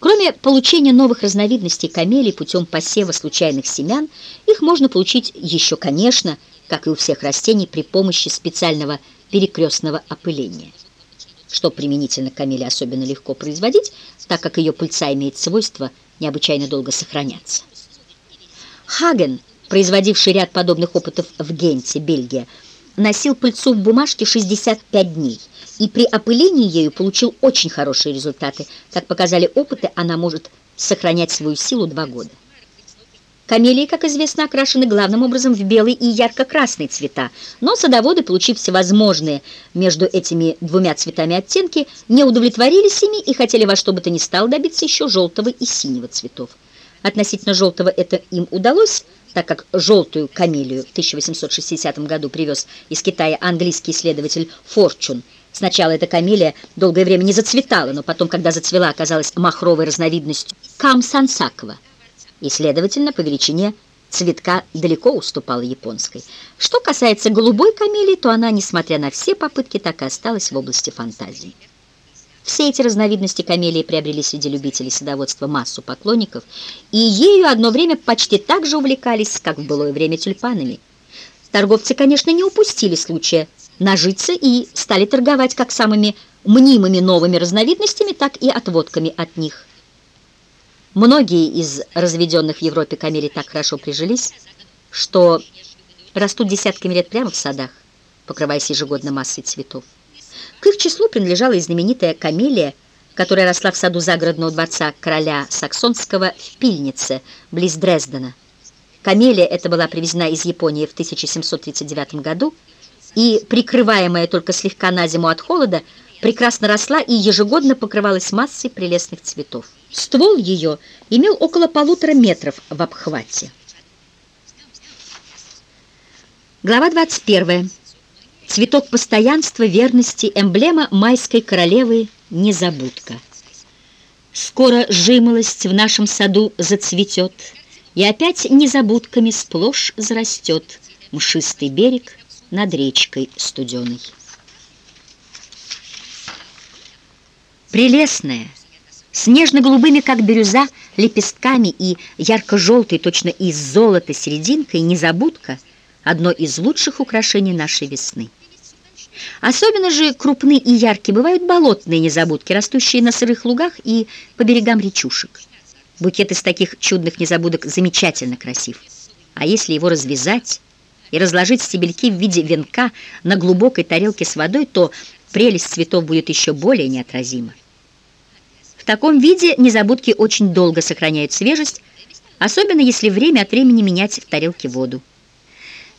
Кроме получения новых разновидностей камелий путем посева случайных семян, их можно получить еще, конечно, как и у всех растений, при помощи специального перекрестного опыления. Что применительно к камеле особенно легко производить, так как ее пыльца имеет свойство необычайно долго сохраняться. Хаген, производивший ряд подобных опытов в Генте, Бельгия, носил пыльцу в бумажке 65 дней и при опылении ею получил очень хорошие результаты. Как показали опыты, она может сохранять свою силу два года. Камелии, как известно, окрашены главным образом в белый и ярко-красный цвета, но садоводы, получив всевозможные между этими двумя цветами оттенки, не удовлетворились ими и хотели во что бы то ни стало добиться еще желтого и синего цветов. Относительно желтого это им удалось, так как желтую камелию в 1860 году привез из Китая английский исследователь Форчун. Сначала эта камелия долгое время не зацветала, но потом, когда зацвела, оказалась махровой разновидностью камсансакова и, следовательно, по величине цветка далеко уступала японской. Что касается голубой камелии, то она, несмотря на все попытки, так и осталась в области фантазии. Все эти разновидности камелии приобрели среди любителей садоводства массу поклонников, и ею одно время почти так же увлекались, как в былое время тюльпанами. Торговцы, конечно, не упустили случая нажиться и стали торговать как самыми мнимыми новыми разновидностями, так и отводками от них. Многие из разведенных в Европе камелий так хорошо прижились, что растут десятками лет прямо в садах, покрываясь ежегодно массой цветов. К их числу принадлежала и знаменитая камелия, которая росла в саду загородного дворца короля Саксонского в Пильнице, близ Дрездена. Камелия эта была привезена из Японии в 1739 году и, прикрываемая только слегка на зиму от холода, прекрасно росла и ежегодно покрывалась массой прелестных цветов. Ствол ее имел около полутора метров в обхвате. Глава 21. Цветок постоянства, верности, эмблема майской королевы Незабудка. Скоро жимолость в нашем саду зацветет, И опять незабудками сплошь зарастет Мшистый берег над речкой студеной. Прелестная, с нежно-голубыми, как бирюза, лепестками и ярко-желтой, точно из золота серединкой, незабудка — одно из лучших украшений нашей весны. Особенно же крупны и яркие бывают болотные незабудки, растущие на сырых лугах и по берегам речушек. Букет из таких чудных незабудок замечательно красив. А если его развязать и разложить стебельки в виде венка на глубокой тарелке с водой, то прелесть цветов будет еще более неотразима таком виде незабудки очень долго сохраняют свежесть, особенно если время от времени менять в тарелке воду.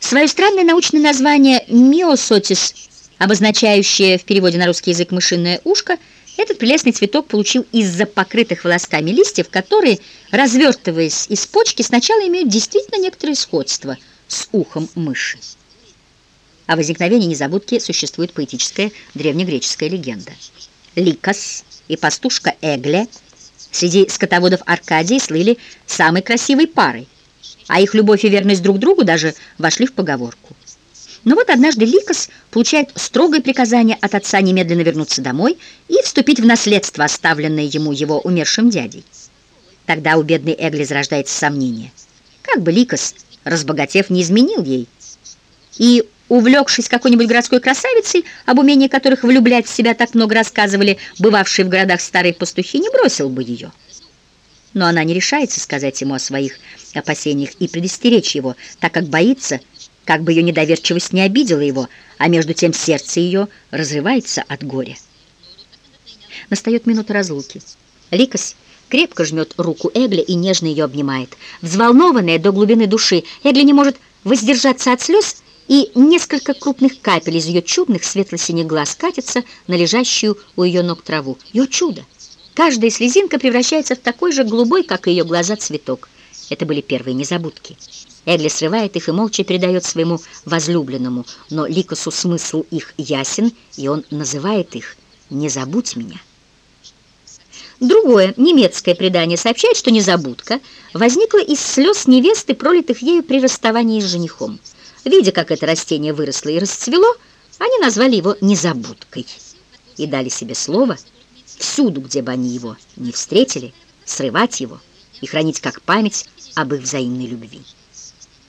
Свое странное научное название «миосотис», обозначающее в переводе на русский язык «мышиное ушко», этот прелестный цветок получил из-за покрытых волосками листьев, которые, развертываясь из почки, сначала имеют действительно некоторое сходство с ухом мыши. О возникновении незабудки существует поэтическая древнегреческая легенда. Ликос – и пастушка Эгле среди скотоводов Аркадии слыли самой красивой парой, а их любовь и верность друг другу даже вошли в поговорку. Но вот однажды Ликос получает строгое приказание от отца немедленно вернуться домой и вступить в наследство, оставленное ему его умершим дядей. Тогда у бедной Эгли зарождается сомнение. Как бы Ликос, разбогатев, не изменил ей. И Увлекшись какой-нибудь городской красавицей, об умении которых влюблять в себя так много рассказывали бывавшие в городах старые пастухи, не бросил бы ее. Но она не решается сказать ему о своих опасениях и предостеречь его, так как боится, как бы ее недоверчивость не обидела его, а между тем сердце ее разрывается от горя. Настает минута разлуки. Ликос крепко жмет руку Эгли и нежно ее обнимает. Взволнованная до глубины души, Эгли не может воздержаться от слез и несколько крупных капель из ее чудных светло-синих глаз катятся на лежащую у ее ног траву. Ее чудо! Каждая слезинка превращается в такой же голубой, как и ее глаза, цветок. Это были первые незабудки. Эгли срывает их и молча передает своему возлюбленному, но Ликосу смысл их ясен, и он называет их «Не забудь меня». Другое немецкое предание сообщает, что незабудка возникла из слез невесты, пролитых ею при расставании с женихом. Видя, как это растение выросло и расцвело, они назвали его незабудкой и дали себе слово, всюду, где бы они его не встретили, срывать его и хранить как память об их взаимной любви.